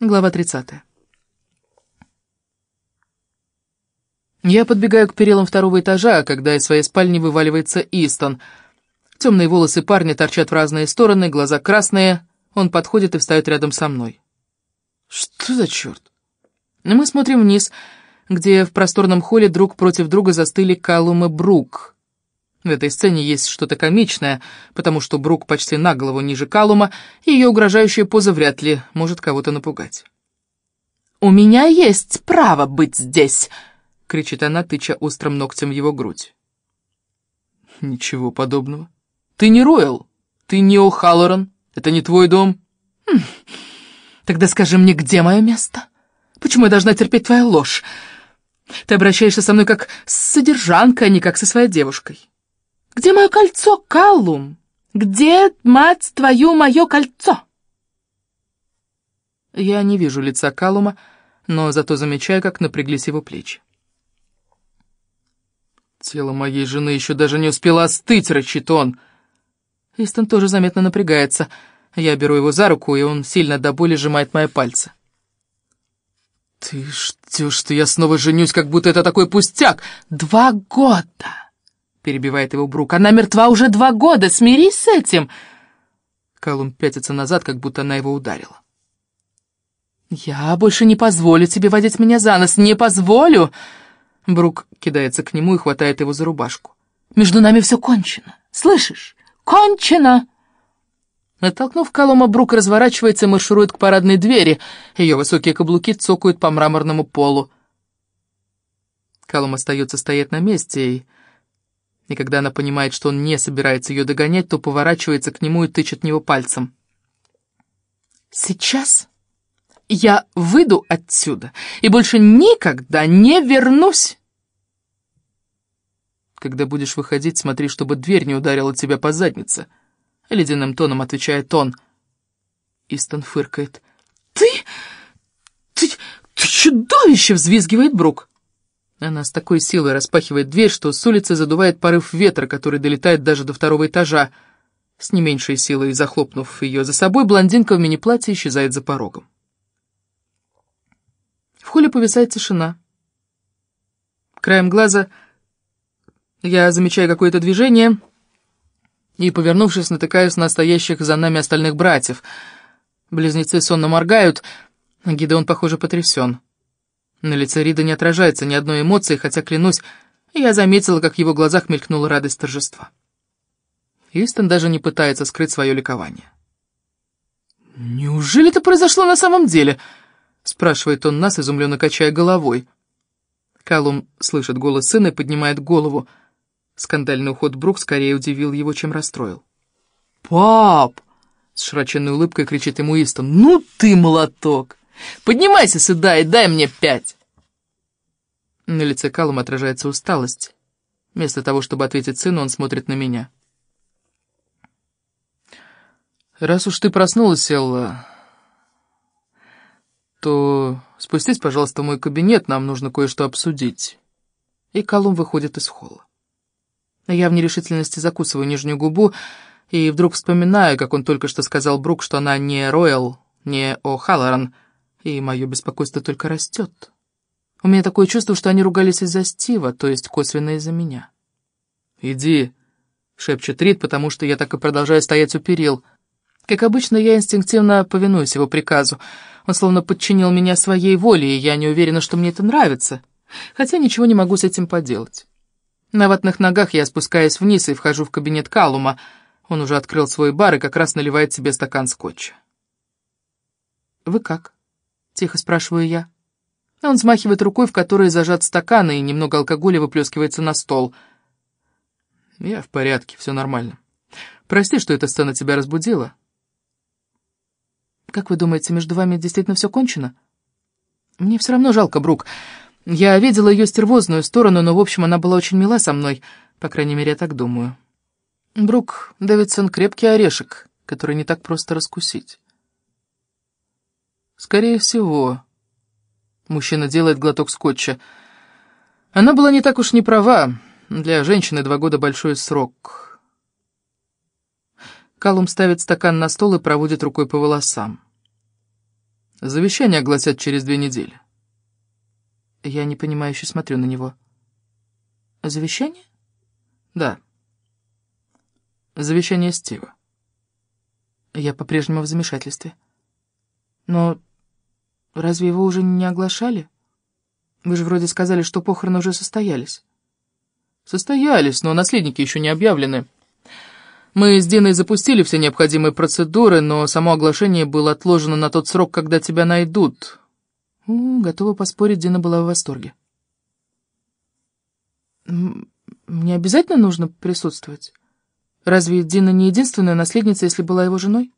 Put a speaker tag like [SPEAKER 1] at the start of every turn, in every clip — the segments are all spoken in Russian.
[SPEAKER 1] Глава 30. Я подбегаю к перилам второго этажа, когда из своей спальни вываливается Истон. Темные волосы парня торчат в разные стороны, глаза красные. Он подходит и встает рядом со мной. Что за черт? Мы смотрим вниз, где в просторном холле друг против друга застыли Калум и Брук — в этой сцене есть что-то комичное, потому что Брук почти на голову ниже Калума, и ее угрожающая поза вряд ли может кого-то напугать. «У меня есть право быть здесь!» — кричит она, тыча острым ногтем в его грудь. «Ничего подобного. Ты не Ройл, ты не О'Халлоран, это не твой дом». Хм. «Тогда скажи мне, где мое место? Почему я должна терпеть твою ложь? Ты обращаешься со мной как с содержанкой, а не как со своей девушкой». «Где мое кольцо, Каллум? Где, мать твою, мое кольцо?» Я не вижу лица Калума, но зато замечаю, как напряглись его плечи. «Тело моей жены еще даже не успело остыть», — рычит он. Истон тоже заметно напрягается. Я беру его за руку, и он сильно до боли сжимает мои пальцы. «Ты ждешь, что я снова женюсь, как будто это такой пустяк? Два года!» Перебивает его Брук. «Она мертва уже два года, смирись с этим!» Калум пятится назад, как будто она его ударила. «Я больше не позволю тебе водить меня за нос, не позволю!» Брук кидается к нему и хватает его за рубашку. «Между нами все кончено, слышишь? Кончено!» Оттолкнув Калума, Брук разворачивается и марширует к парадной двери. Ее высокие каблуки цокают по мраморному полу. Калум остается стоять на месте и и когда она понимает, что он не собирается ее догонять, то поворачивается к нему и тычет в него пальцем. «Сейчас я выйду отсюда и больше никогда не вернусь!» «Когда будешь выходить, смотри, чтобы дверь не ударила тебя по заднице», — ледяным тоном отвечает он. Истон фыркает. «Ты... ты... ты чудовище!» — взвизгивает Брук. Она с такой силой распахивает дверь, что с улицы задувает порыв ветра, который долетает даже до второго этажа. С не меньшей силой захлопнув ее за собой, блондинка в мини-платье исчезает за порогом. В холле повисает тишина. Краем глаза я замечаю какое-то движение и, повернувшись, натыкаюсь на стоящих за нами остальных братьев. Близнецы сонно моргают, Гидеон, похоже, потрясен. На лице Рида не отражается ни одной эмоции, хотя, клянусь, я заметила, как в его глазах мелькнула радость торжества. Истон даже не пытается скрыть свое ликование. «Неужели это произошло на самом деле?» — спрашивает он нас, изумленно качая головой. Калум слышит голос сына и поднимает голову. Скандальный уход Брук скорее удивил его, чем расстроил. «Пап!» — с широченной улыбкой кричит ему Истон. «Ну ты молоток!» Поднимайся сюда и дай мне пять!» На лице Калума отражается усталость. Вместо того, чтобы ответить сыну, он смотрит на меня. «Раз уж ты проснулась, Элла, то спустись, пожалуйста, в мой кабинет, нам нужно кое-что обсудить». И Калум выходит из холла. Я в нерешительности закусываю нижнюю губу и вдруг вспоминаю, как он только что сказал Брук, что она не Роyal, не О'Халлоран, и мое беспокойство только растет. У меня такое чувство, что они ругались из-за Стива, то есть косвенно из-за меня. «Иди», — шепчет Рид, потому что я так и продолжаю стоять у перил. Как обычно, я инстинктивно повинуюсь его приказу. Он словно подчинил меня своей воле, и я не уверена, что мне это нравится. Хотя ничего не могу с этим поделать. На ватных ногах я спускаюсь вниз и вхожу в кабинет Калума. Он уже открыл свой бар и как раз наливает себе стакан скотча. «Вы как?» — тихо спрашиваю я. Он смахивает рукой, в которой зажат стакан, и немного алкоголя выплескивается на стол. «Я в порядке, все нормально. Прости, что эта сцена тебя разбудила». «Как вы думаете, между вами действительно все кончено?» «Мне все равно жалко, Брук. Я видела ее стервозную сторону, но, в общем, она была очень мила со мной. По крайней мере, я так думаю. Брук Дэвидсон крепкий орешек, который не так просто раскусить». «Скорее всего». Мужчина делает глоток скотча. Она была не так уж не права. Для женщины два года большой срок. Калум ставит стакан на стол и проводит рукой по волосам. Завещание огласят через две недели. Я непонимающе смотрю на него. Завещание? Да. Завещание Стива. Я по-прежнему в замешательстве. Но разве его уже не оглашали? Вы же вроде сказали, что похороны уже состоялись. Состоялись, но наследники еще не объявлены. Мы с Диной запустили все необходимые процедуры, но само оглашение было отложено на тот срок, когда тебя найдут. Готова поспорить, Дина была в восторге. Мне обязательно нужно присутствовать? Разве Дина не единственная наследница, если была его женой?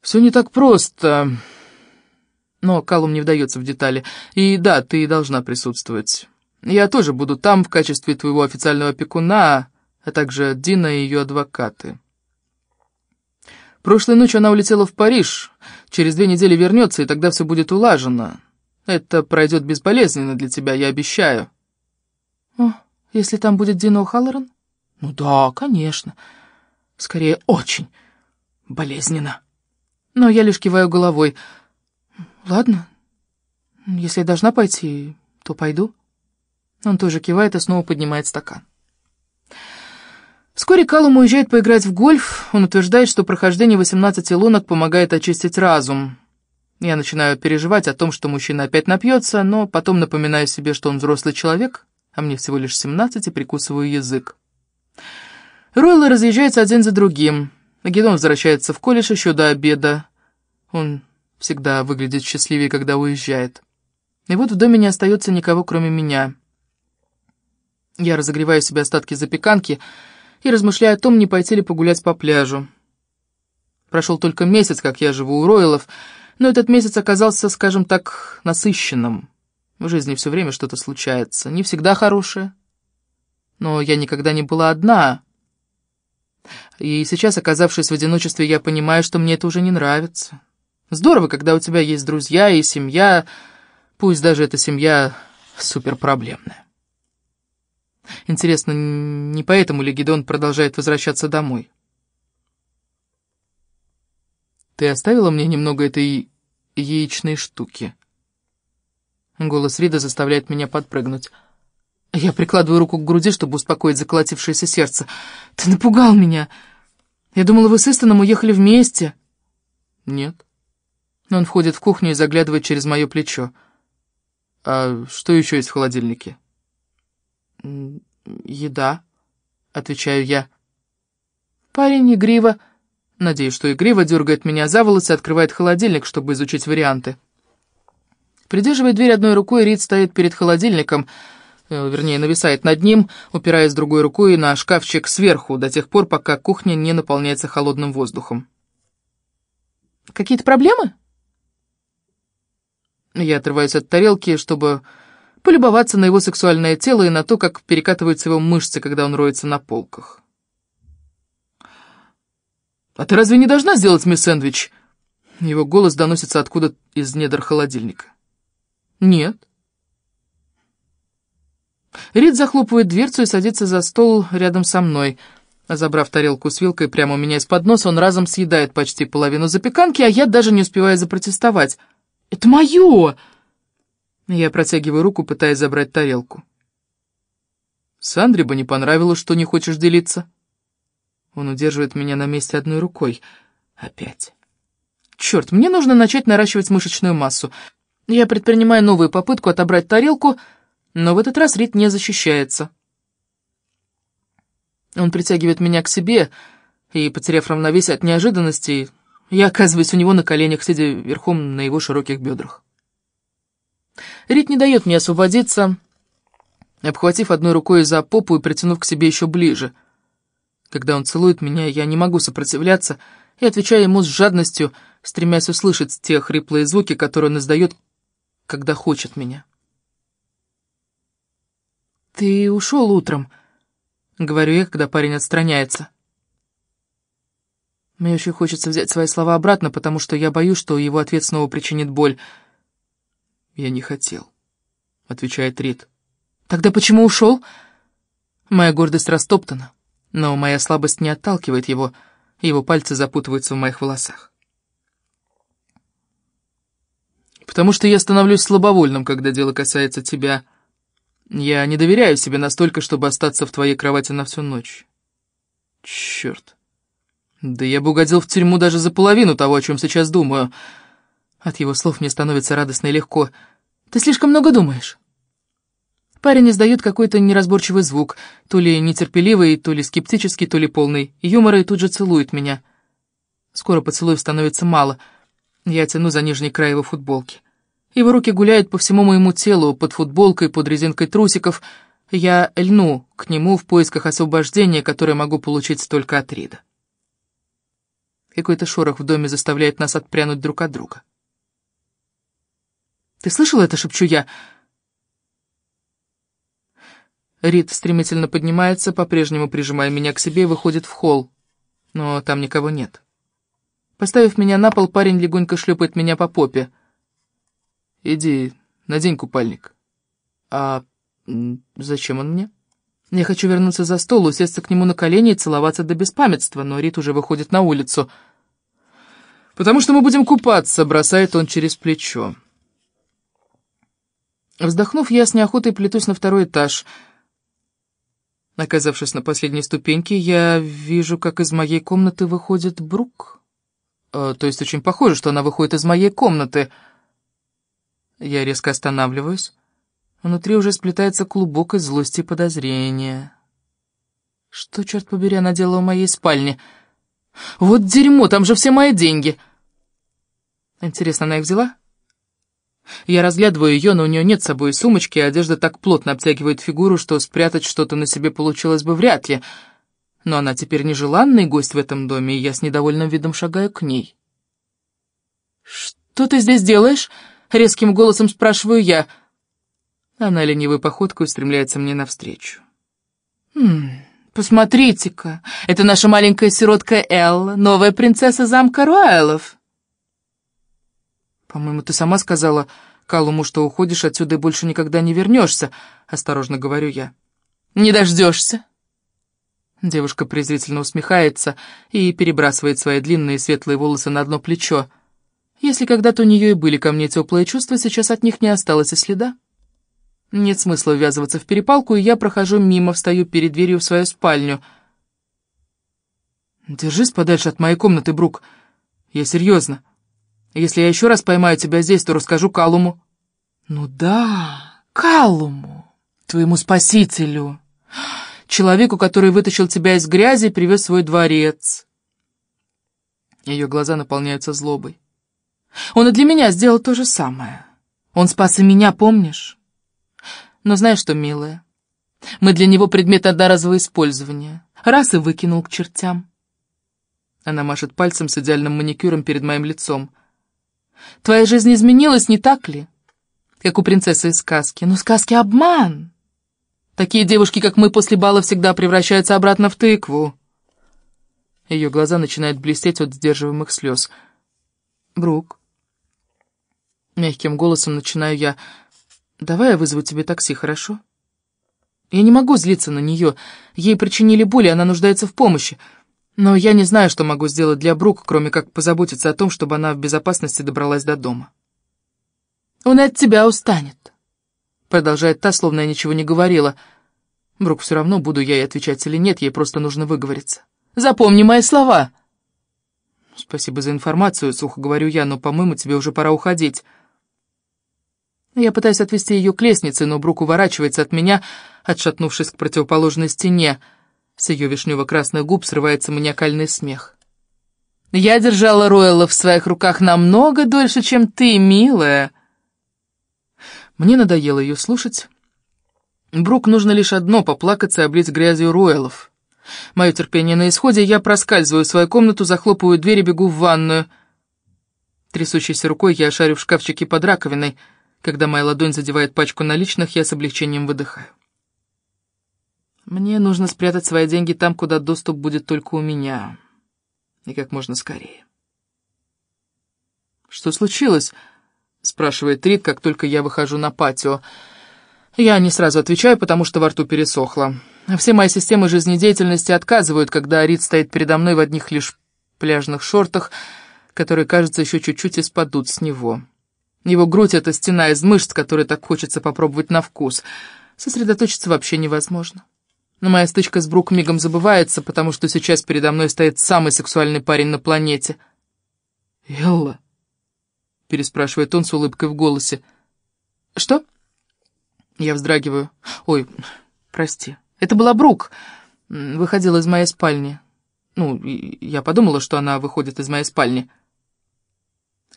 [SPEAKER 1] Все не так просто. Но Калум не вдается в детали. И да, ты должна присутствовать. Я тоже буду там в качестве твоего официального опекуна, а также Дина и ее адвокаты. Прошлой ночью она улетела в Париж. Через две недели вернется, и тогда все будет улажено. Это пройдет безболезненно для тебя, я обещаю. О, если там будет Дина О'Халлоран? Ну да, конечно. Скорее, очень болезненно. Но я лишь киваю головой. Ладно, если я должна пойти, то пойду. Он тоже кивает и снова поднимает стакан. Вскоре Калум уезжает поиграть в гольф. Он утверждает, что прохождение 18 лунок помогает очистить разум. Я начинаю переживать о том, что мужчина опять напьется, но потом напоминаю себе, что он взрослый человек, а мне всего лишь 17, и прикусываю язык. Ройлы разъезжаются один за другим. Гедон возвращается в колледж еще до обеда. Он всегда выглядит счастливее, когда уезжает. И вот в доме не остается никого, кроме меня. Я разогреваю себе остатки запеканки и размышляю о том, не пойти ли погулять по пляжу. Прошел только месяц, как я живу у Ройлов, но этот месяц оказался, скажем так, насыщенным. В жизни все время что-то случается, не всегда хорошее. Но я никогда не была одна. И сейчас, оказавшись в одиночестве, я понимаю, что мне это уже не нравится. Здорово, когда у тебя есть друзья и семья, пусть даже эта семья суперпроблемная. Интересно, не поэтому ли Гидон продолжает возвращаться домой? «Ты оставила мне немного этой яичной штуки?» Голос Рида заставляет меня подпрыгнуть. Я прикладываю руку к груди, чтобы успокоить заколотившееся сердце. «Ты напугал меня! Я думала, вы с Истоном уехали вместе!» «Нет». Он входит в кухню и заглядывает через мое плечо. «А что еще есть в холодильнике?» «Еда», — отвечаю я. Парень игриво, надеюсь, что игриво дергает меня за волосы и открывает холодильник, чтобы изучить варианты. Придерживая дверь одной рукой, Рид стоит перед холодильником, э, вернее, нависает над ним, упираясь другой рукой на шкафчик сверху, до тех пор, пока кухня не наполняется холодным воздухом. «Какие-то проблемы?» Я отрываюсь от тарелки, чтобы полюбоваться на его сексуальное тело и на то, как перекатываются его мышцы, когда он роется на полках. «А ты разве не должна сделать мне сэндвич?» Его голос доносится откуда из недр холодильника. «Нет». Рид захлопывает дверцу и садится за стол рядом со мной. Забрав тарелку с вилкой прямо у меня из-под носа, он разом съедает почти половину запеканки, а я даже не успеваю запротестовать. «Это мое!» Я протягиваю руку, пытаясь забрать тарелку. Сандре бы не понравилось, что не хочешь делиться. Он удерживает меня на месте одной рукой. Опять. Черт, мне нужно начать наращивать мышечную массу. Я предпринимаю новую попытку отобрать тарелку, но в этот раз Рит не защищается. Он притягивает меня к себе, и, потеряв равновесие от неожиданности, я оказываюсь у него на коленях, сидя верхом на его широких бедрах. Рит не дает мне освободиться, обхватив одной рукой за попу и притянув к себе еще ближе. Когда он целует меня, я не могу сопротивляться и отвечаю ему с жадностью, стремясь услышать те хриплые звуки, которые он издает, когда хочет меня. «Ты ушел утром», — говорю я, когда парень отстраняется. Мне очень хочется взять свои слова обратно, потому что я боюсь, что его ответ снова причинит боль. «Я не хотел», — отвечает Рид. «Тогда почему ушел?» Моя гордость растоптана, но моя слабость не отталкивает его, его пальцы запутываются в моих волосах. Потому что я становлюсь слабовольным, когда дело касается тебя. Я не доверяю себе настолько, чтобы остаться в твоей кровати на всю ночь. Черт. Да я бы угодил в тюрьму даже за половину того, о чем сейчас думаю. От его слов мне становится радостно и легко. Ты слишком много думаешь. Парень издает какой-то неразборчивый звук, то ли нетерпеливый, то ли скептический, то ли полный юмора, и тут же целует меня. Скоро поцелуев становится мало. Я тяну за нижний край его футболки. Его руки гуляют по всему моему телу, под футболкой, под резинкой трусиков. Я льну к нему в поисках освобождения, которое могу получить только от Рида. Какой-то шорох в доме заставляет нас отпрянуть друг от друга. «Ты слышал это?» — шепчу я. Рид стремительно поднимается, по-прежнему прижимая меня к себе, и выходит в холл. Но там никого нет. Поставив меня на пол, парень легонько шлепает меня по попе. «Иди, надень купальник». «А зачем он мне?» Я хочу вернуться за стол, усесться к нему на колени и целоваться до беспамятства, но Рит уже выходит на улицу. «Потому что мы будем купаться», — бросает он через плечо. Вздохнув, я с неохотой плетусь на второй этаж. Оказавшись на последней ступеньке, я вижу, как из моей комнаты выходит Брук. Э, то есть очень похоже, что она выходит из моей комнаты. Я резко останавливаюсь. Внутри уже сплетается клубок из злости и подозрения. Что, черт побери, она делала в моей спальне? Вот дерьмо, там же все мои деньги. Интересно, она их взяла? Я разглядываю ее, но у нее нет с собой сумочки, и одежда так плотно обтягивает фигуру, что спрятать что-то на себе получилось бы вряд ли. Но она теперь нежеланный гость в этом доме, и я с недовольным видом шагаю к ней. «Что ты здесь делаешь?» — резким голосом спрашиваю я — она ленивой походкой устремляется мне навстречу. «Хм, посмотрите-ка, это наша маленькая сиротка Элла, новая принцесса замка Руэллов». «По-моему, ты сама сказала Калуму, что уходишь отсюда и больше никогда не вернешься», — осторожно говорю я. «Не дождешься?» Девушка презрительно усмехается и перебрасывает свои длинные светлые волосы на одно плечо. Если когда-то у нее и были ко мне теплые чувства, сейчас от них не осталось и следа. Нет смысла ввязываться в перепалку, и я прохожу мимо, встаю перед дверью в свою спальню. «Держись подальше от моей комнаты, Брук. Я серьезно. Если я еще раз поймаю тебя здесь, то расскажу Калуму». «Ну да, Калуму, твоему спасителю, человеку, который вытащил тебя из грязи и привез свой дворец». Ее глаза наполняются злобой. «Он и для меня сделал то же самое. Он спас и меня, помнишь?» Но знаешь что, милая, мы для него предмет одноразового использования. Раз и выкинул к чертям. Она машет пальцем с идеальным маникюром перед моим лицом. Твоя жизнь изменилась, не так ли? Как у принцессы из сказки. Но сказки — обман. Такие девушки, как мы, после бала всегда превращаются обратно в тыкву. Ее глаза начинают блестеть от сдерживаемых слез. Брук. Мягким голосом начинаю я... Давай я вызову тебе такси, хорошо? Я не могу злиться на нее. Ей причинили боль, и она нуждается в помощи. Но я не знаю, что могу сделать для Брук, кроме как позаботиться о том, чтобы она в безопасности добралась до дома. «Он от тебя устанет», — продолжает та, словно я ничего не говорила. Брук, все равно, буду я ей отвечать или нет, ей просто нужно выговориться. «Запомни мои слова!» «Спасибо за информацию», — сухо говорю я, «но, по-моему, тебе уже пора уходить». Я пытаюсь отвести ее к лестнице, но Брук уворачивается от меня, отшатнувшись к противоположной стене. С ее вишнево-красных губ срывается маниакальный смех. «Я держала Роэла в своих руках намного дольше, чем ты, милая!» Мне надоело ее слушать. Брук нужно лишь одно — поплакаться и облить грязью Роэлов. Мое терпение на исходе, я проскальзываю в свою комнату, захлопываю дверь и бегу в ванную. Трясущейся рукой я шарю в шкафчике под раковиной — когда моя ладонь задевает пачку наличных, я с облегчением выдыхаю. Мне нужно спрятать свои деньги там, куда доступ будет только у меня. И как можно скорее. «Что случилось?» — спрашивает Рид, как только я выхожу на патио. Я не сразу отвечаю, потому что во рту пересохло. Все мои системы жизнедеятельности отказывают, когда Рид стоит передо мной в одних лишь пляжных шортах, которые, кажется, еще чуть-чуть испадут с него. Его грудь — это стена из мышц, которые так хочется попробовать на вкус. Сосредоточиться вообще невозможно. Но моя стычка с Брук мигом забывается, потому что сейчас передо мной стоит самый сексуальный парень на планете. «Элла?» — переспрашивает он с улыбкой в голосе. «Что?» Я вздрагиваю. «Ой, прости. Это была Брук. Выходила из моей спальни. Ну, я подумала, что она выходит из моей спальни».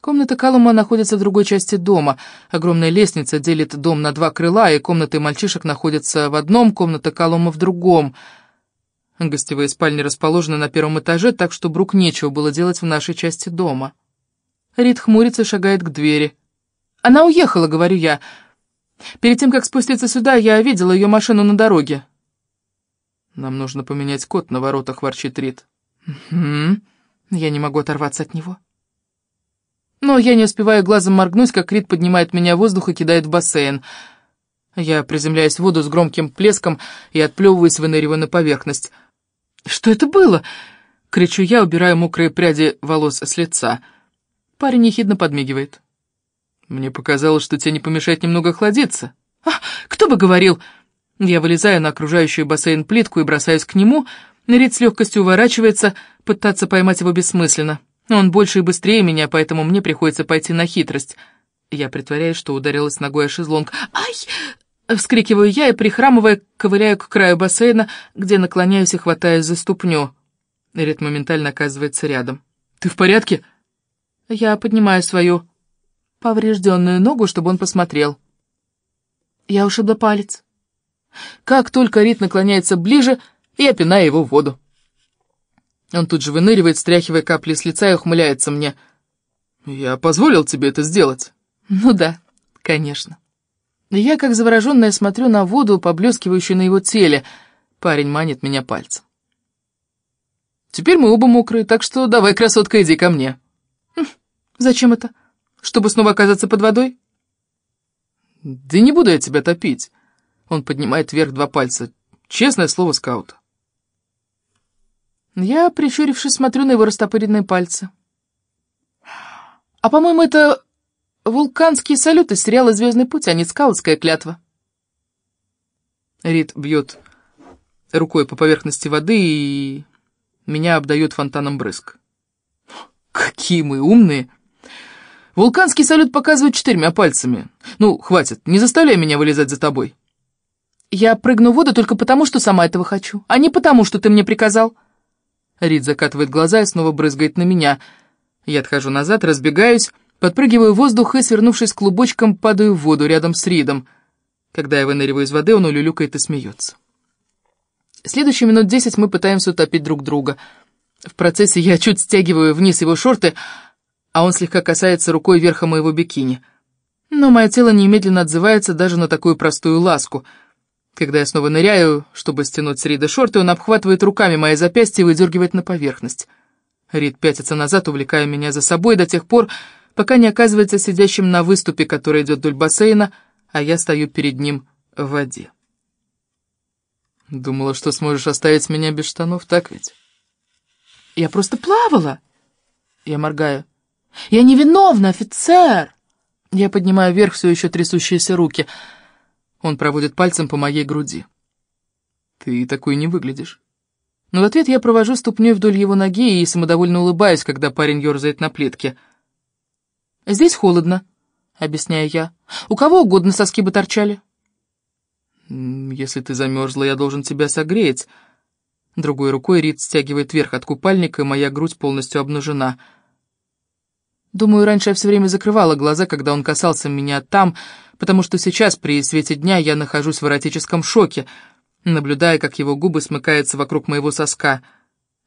[SPEAKER 1] Комната Калума находится в другой части дома. Огромная лестница делит дом на два крыла, и комнаты мальчишек находятся в одном, комната Калума в другом. Гостевые спальни расположены на первом этаже, так что Брук нечего было делать в нашей части дома. Рид хмурится и шагает к двери. «Она уехала», — говорю я. «Перед тем, как спуститься сюда, я видела ее машину на дороге». «Нам нужно поменять код на воротах», — ворчит Рид. «Угу. Я не могу оторваться от него». Но я не успеваю глазом моргнуть, как Рид поднимает меня в воздух и кидает в бассейн. Я приземляюсь в воду с громким плеском и отплевываюсь, выныриваю на поверхность. «Что это было?» — кричу я, убирая мокрые пряди волос с лица. Парень ехидно подмигивает. «Мне показалось, что тебе не помешает немного охладиться». «А, кто бы говорил!» Я вылезаю на окружающую бассейн плитку и бросаюсь к нему. Рид с легкостью уворачивается, пытаться поймать его бессмысленно. Он больше и быстрее меня, поэтому мне приходится пойти на хитрость. Я притворяюсь, что ударилась ногой о шезлонг. «Ай!» — вскрикиваю я и, прихрамывая, ковыляю к краю бассейна, где наклоняюсь и хватаюсь за ступню. Ред моментально оказывается рядом. «Ты в порядке?» Я поднимаю свою поврежденную ногу, чтобы он посмотрел. Я ушибла палец. Как только Рит наклоняется ближе, я пинаю его в воду. Он тут же выныривает, стряхивая капли с лица и ухмыляется мне. «Я позволил тебе это сделать?» «Ну да, конечно». Я, как завороженная, смотрю на воду, поблескивающую на его теле. Парень манит меня пальцем. «Теперь мы оба мокрые, так что давай, красотка, иди ко мне». «Хм, «Зачем это? Чтобы снова оказаться под водой?» «Да не буду я тебя топить». Он поднимает вверх два пальца. «Честное слово скаута». Я, прищурившись, смотрю на его растопыренные пальцы. А, по-моему, это вулканский салют из сериала «Звездный путь», а не скаутская клятва. Рид бьет рукой по поверхности воды, и меня обдает фонтаном брызг. Какие мы умные! Вулканский салют показывает четырьмя пальцами. Ну, хватит, не заставляй меня вылезать за тобой. Я прыгну в воду только потому, что сама этого хочу, а не потому, что ты мне приказал. Рид закатывает глаза и снова брызгает на меня. Я отхожу назад, разбегаюсь, подпрыгиваю в воздух и, свернувшись клубочком, падаю в воду рядом с Ридом. Когда я выныриваю из воды, он улюлюкает и смеется. Следующие минут десять мы пытаемся утопить друг друга. В процессе я чуть стягиваю вниз его шорты, а он слегка касается рукой верха моего бикини. Но мое тело немедленно отзывается даже на такую простую ласку — когда я снова ныряю, чтобы стянуть с Рида шорты, он обхватывает руками мои запястья и выдергивает на поверхность. Рид пятится назад, увлекая меня за собой до тех пор, пока не оказывается сидящим на выступе, который идет вдоль бассейна, а я стою перед ним в воде. Думала, что сможешь оставить меня без штанов, так ведь? Я просто плавала. Я моргаю. Я невиновна, офицер! Я поднимаю вверх все еще трясущиеся руки — он проводит пальцем по моей груди. «Ты такой не выглядишь». Но в ответ я провожу ступней вдоль его ноги и самодовольно улыбаюсь, когда парень ерзает на плитке. «Здесь холодно», — объясняю я. «У кого угодно соски бы торчали». «Если ты замерзла, я должен тебя согреть». Другой рукой Рид стягивает вверх от купальника, и моя грудь полностью обнажена. Думаю, раньше я все время закрывала глаза, когда он касался меня там, потому что сейчас, при свете дня, я нахожусь в эротическом шоке, наблюдая, как его губы смыкаются вокруг моего соска.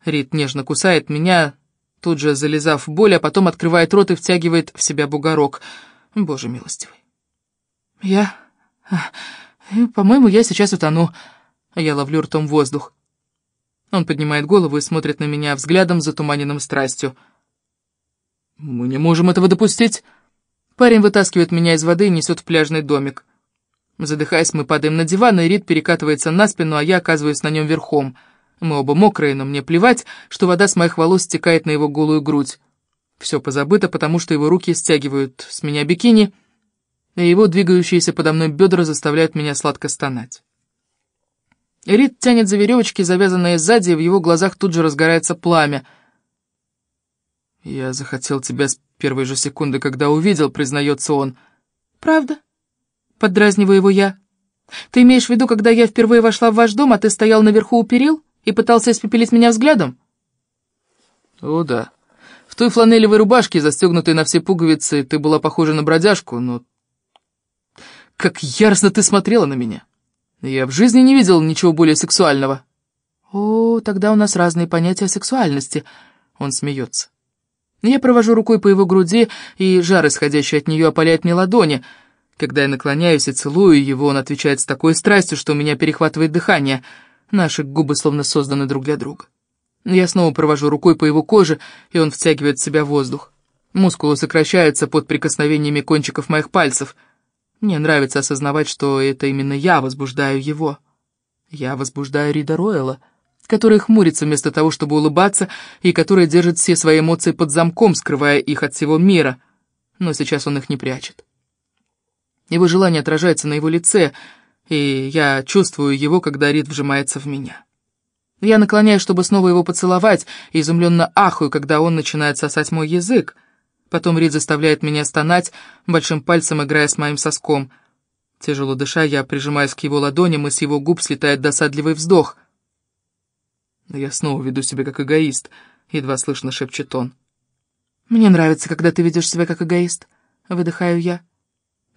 [SPEAKER 1] Рит нежно кусает меня, тут же залезав в боль, а потом открывает рот и втягивает в себя бугорок. Боже милостивый. Я... По-моему, я сейчас утону. Я ловлю ртом воздух. Он поднимает голову и смотрит на меня взглядом, затуманенным страстью. «Мы не можем этого допустить!» Парень вытаскивает меня из воды и несет в пляжный домик. Задыхаясь, мы падаем на диван, и Рид перекатывается на спину, а я оказываюсь на нем верхом. Мы оба мокрые, но мне плевать, что вода с моих волос стекает на его голую грудь. Все позабыто, потому что его руки стягивают с меня бикини, и его двигающиеся подо мной бедра заставляют меня сладко стонать. Рид тянет за веревочки, завязанные сзади, и в его глазах тут же разгорается пламя. «Я захотел тебя первой же секунды, когда увидел», — признается он. «Правда?» — поддразниваю его я. «Ты имеешь в виду, когда я впервые вошла в ваш дом, а ты стоял наверху у перил и пытался испепелить меня взглядом?» «О, да. В той фланелевой рубашке, застегнутой на все пуговицы, ты была похожа на бродяжку, но... Как яростно ты смотрела на меня!» Я в жизни не видел ничего более сексуального. О, тогда у нас разные понятия о сексуальности. Он смеется. Я провожу рукой по его груди, и жар, исходящий от нее, опаляет мне ладони. Когда я наклоняюсь и целую его, он отвечает с такой страстью, что у меня перехватывает дыхание. Наши губы словно созданы друг для друга. Я снова провожу рукой по его коже, и он втягивает в себя воздух. Мускулы сокращаются под прикосновениями кончиков моих пальцев — мне нравится осознавать, что это именно я возбуждаю его. Я возбуждаю Рида Ройла, который хмурится вместо того, чтобы улыбаться, и который держит все свои эмоции под замком, скрывая их от всего мира. Но сейчас он их не прячет. Его желание отражается на его лице, и я чувствую его, когда Рид вжимается в меня. Я наклоняюсь, чтобы снова его поцеловать, и изумленно ахаю, когда он начинает сосать мой язык. Потом Рид заставляет меня стонать, большим пальцем играя с моим соском. Тяжело дыша, я прижимаюсь к его ладоням, и с его губ слетает досадливый вздох. «Я снова веду себя как эгоист», — едва слышно шепчет он. «Мне нравится, когда ты ведешь себя как эгоист», — выдыхаю я.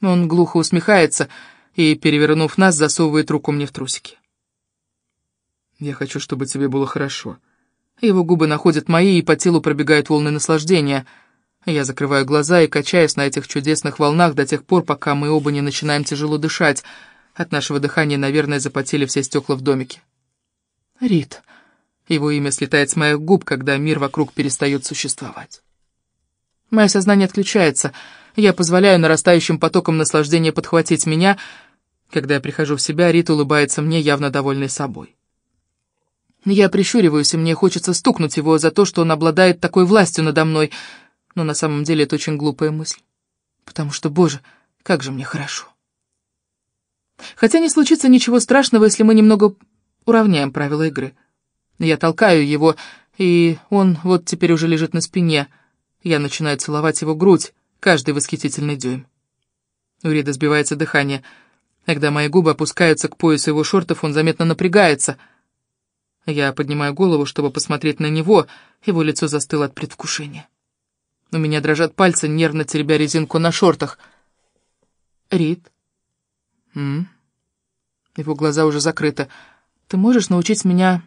[SPEAKER 1] Он глухо усмехается и, перевернув нас, засовывает руку мне в трусики. «Я хочу, чтобы тебе было хорошо». Его губы находят мои, и по телу пробегают волны наслаждения — я закрываю глаза и качаюсь на этих чудесных волнах до тех пор, пока мы оба не начинаем тяжело дышать. От нашего дыхания, наверное, запотели все стекла в домике. Рит. Его имя слетает с моих губ, когда мир вокруг перестает существовать. Мое сознание отключается. Я позволяю нарастающим потокам наслаждения подхватить меня. Когда я прихожу в себя, Рит улыбается мне, явно довольный собой. Я прищуриваюсь, и мне хочется стукнуть его за то, что он обладает такой властью надо мной — но на самом деле это очень глупая мысль. Потому что, боже, как же мне хорошо. Хотя не случится ничего страшного, если мы немного уравняем правила игры. Я толкаю его, и он вот теперь уже лежит на спине. Я начинаю целовать его грудь, каждый восхитительный дюйм. У Рида сбивается дыхание. Когда мои губы опускаются к поясу его шортов, он заметно напрягается. Я поднимаю голову, чтобы посмотреть на него, его лицо застыло от предвкушения. У меня дрожат пальцы, нервно теребя резинку на шортах. Рид? М? Его глаза уже закрыты. Ты можешь научить меня...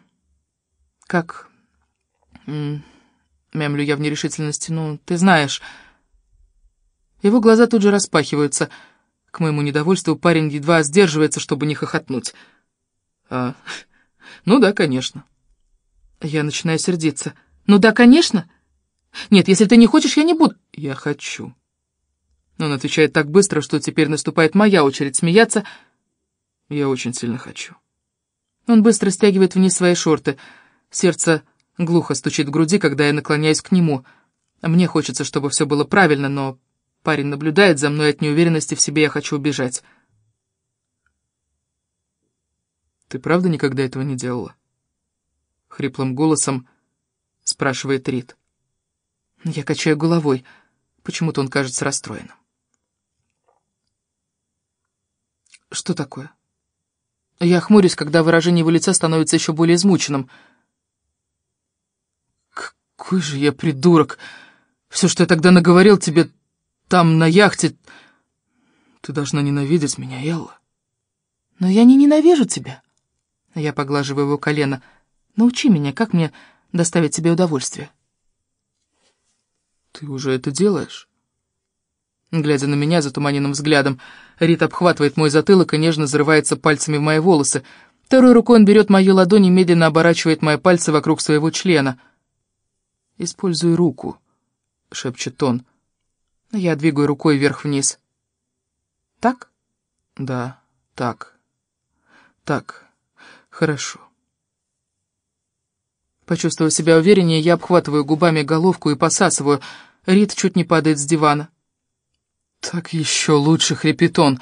[SPEAKER 1] Как... Мямлю я в нерешительности. Ну, ты знаешь... Его глаза тут же распахиваются. К моему недовольству парень едва сдерживается, чтобы не хохотнуть. А, ну да, конечно. Я начинаю сердиться. Ну да, конечно. Нет, если ты не хочешь, я не буду. Я хочу. Он отвечает так быстро, что теперь наступает моя очередь смеяться. Я очень сильно хочу. Он быстро стягивает вниз свои шорты. Сердце глухо стучит в груди, когда я наклоняюсь к нему. Мне хочется, чтобы все было правильно, но парень наблюдает за мной от неуверенности в себе, я хочу убежать. «Ты правда никогда этого не делала?» Хриплым голосом спрашивает Рит. Я качаю головой. Почему-то он кажется расстроенным. Что такое? Я хмурюсь, когда выражение его лица становится еще более измученным. Какой же я придурок! Все, что я тогда наговорил тебе там, на яхте... Ты должна ненавидеть меня, Элла. Но я не ненавижу тебя. Я поглаживаю его колено. Научи меня, как мне доставить тебе удовольствие. «Ты уже это делаешь?» Глядя на меня затуманенным взглядом, Рит обхватывает мой затылок и нежно зарывается пальцами в мои волосы. Второй рукой он берет мою ладонь и медленно оборачивает мои пальцы вокруг своего члена. «Используй руку», — шепчет он. Я двигаю рукой вверх-вниз. «Так?» «Да, так. Так. Хорошо». Почувствовав себя увереннее, я обхватываю губами головку и посасываю — Рид чуть не падает с дивана. «Так еще лучше, хрипит он!»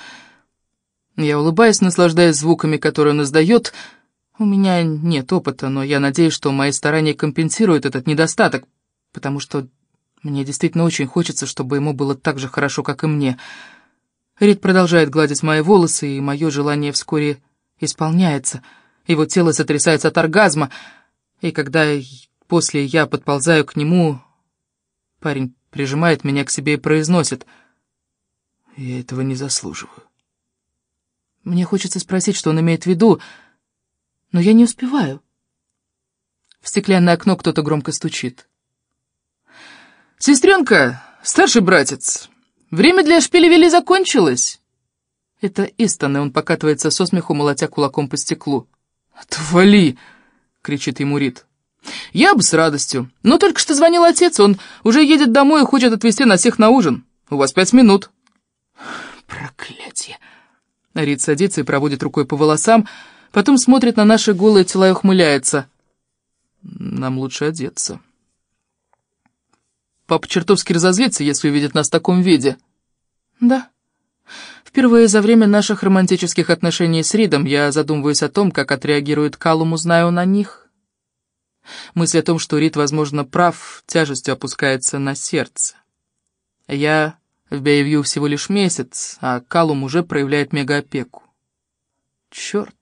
[SPEAKER 1] Я улыбаюсь, наслаждаясь звуками, которые он издает. У меня нет опыта, но я надеюсь, что мои старания компенсируют этот недостаток, потому что мне действительно очень хочется, чтобы ему было так же хорошо, как и мне. Рид продолжает гладить мои волосы, и мое желание вскоре исполняется. Его тело сотрясается от оргазма, и когда после я подползаю к нему, парень прижимает меня к себе и произносит «Я этого не заслуживаю». Мне хочется спросить, что он имеет в виду, но я не успеваю. В стеклянное окно кто-то громко стучит. «Сестренка, старший братец, время для шпилевели закончилось!» Это Истон, и он покатывается со смеху, молотя кулаком по стеклу. «Отвали!» — кричит ему Рит. «Я бы с радостью, но только что звонил отец, он уже едет домой и хочет отвезти нас всех на ужин. У вас пять минут».
[SPEAKER 2] «Проклятие!»
[SPEAKER 1] Рид садится и проводит рукой по волосам, потом смотрит на наши голые тела и ухмыляется. Нам лучше одеться. Папа чертовски разозлится, если увидит нас в таком виде. Да. Впервые за время наших романтических отношений с Ридом я задумываюсь о том, как отреагирует Калум, узнаю на них. Мысль о том, что Рид, возможно, прав, тяжестью опускается на сердце. Я в Бейвью всего лишь месяц, а Калум уже проявляет мегаопеку. Черт.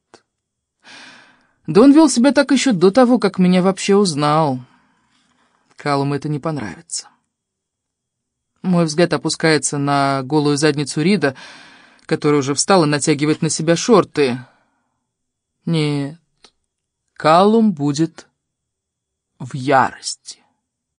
[SPEAKER 1] Да он вел себя так еще до того, как меня вообще узнал. Калуму это не понравится. Мой взгляд опускается на голую задницу Рида, который уже встал и натягивает на себя шорты. Нет, Калум будет в ярости.